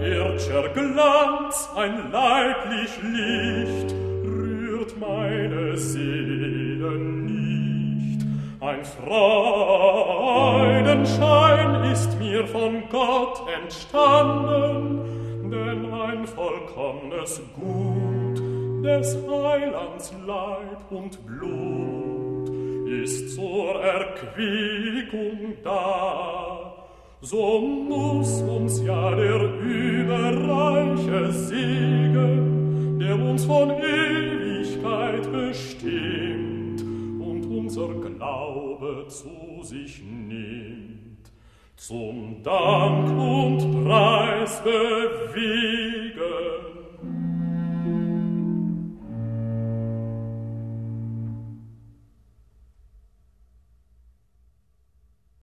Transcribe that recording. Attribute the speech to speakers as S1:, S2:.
S1: welcher Glanz ein leiblich Licht rührt meine Seele nicht. Ein Freudenschein ist mir von Gott entstanden, denn ein vollkommnes Gut des Heilands Leib und Blut ist zur Erquickung da. So muss uns ja zum Dank und Preis bewegt